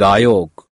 ગાયો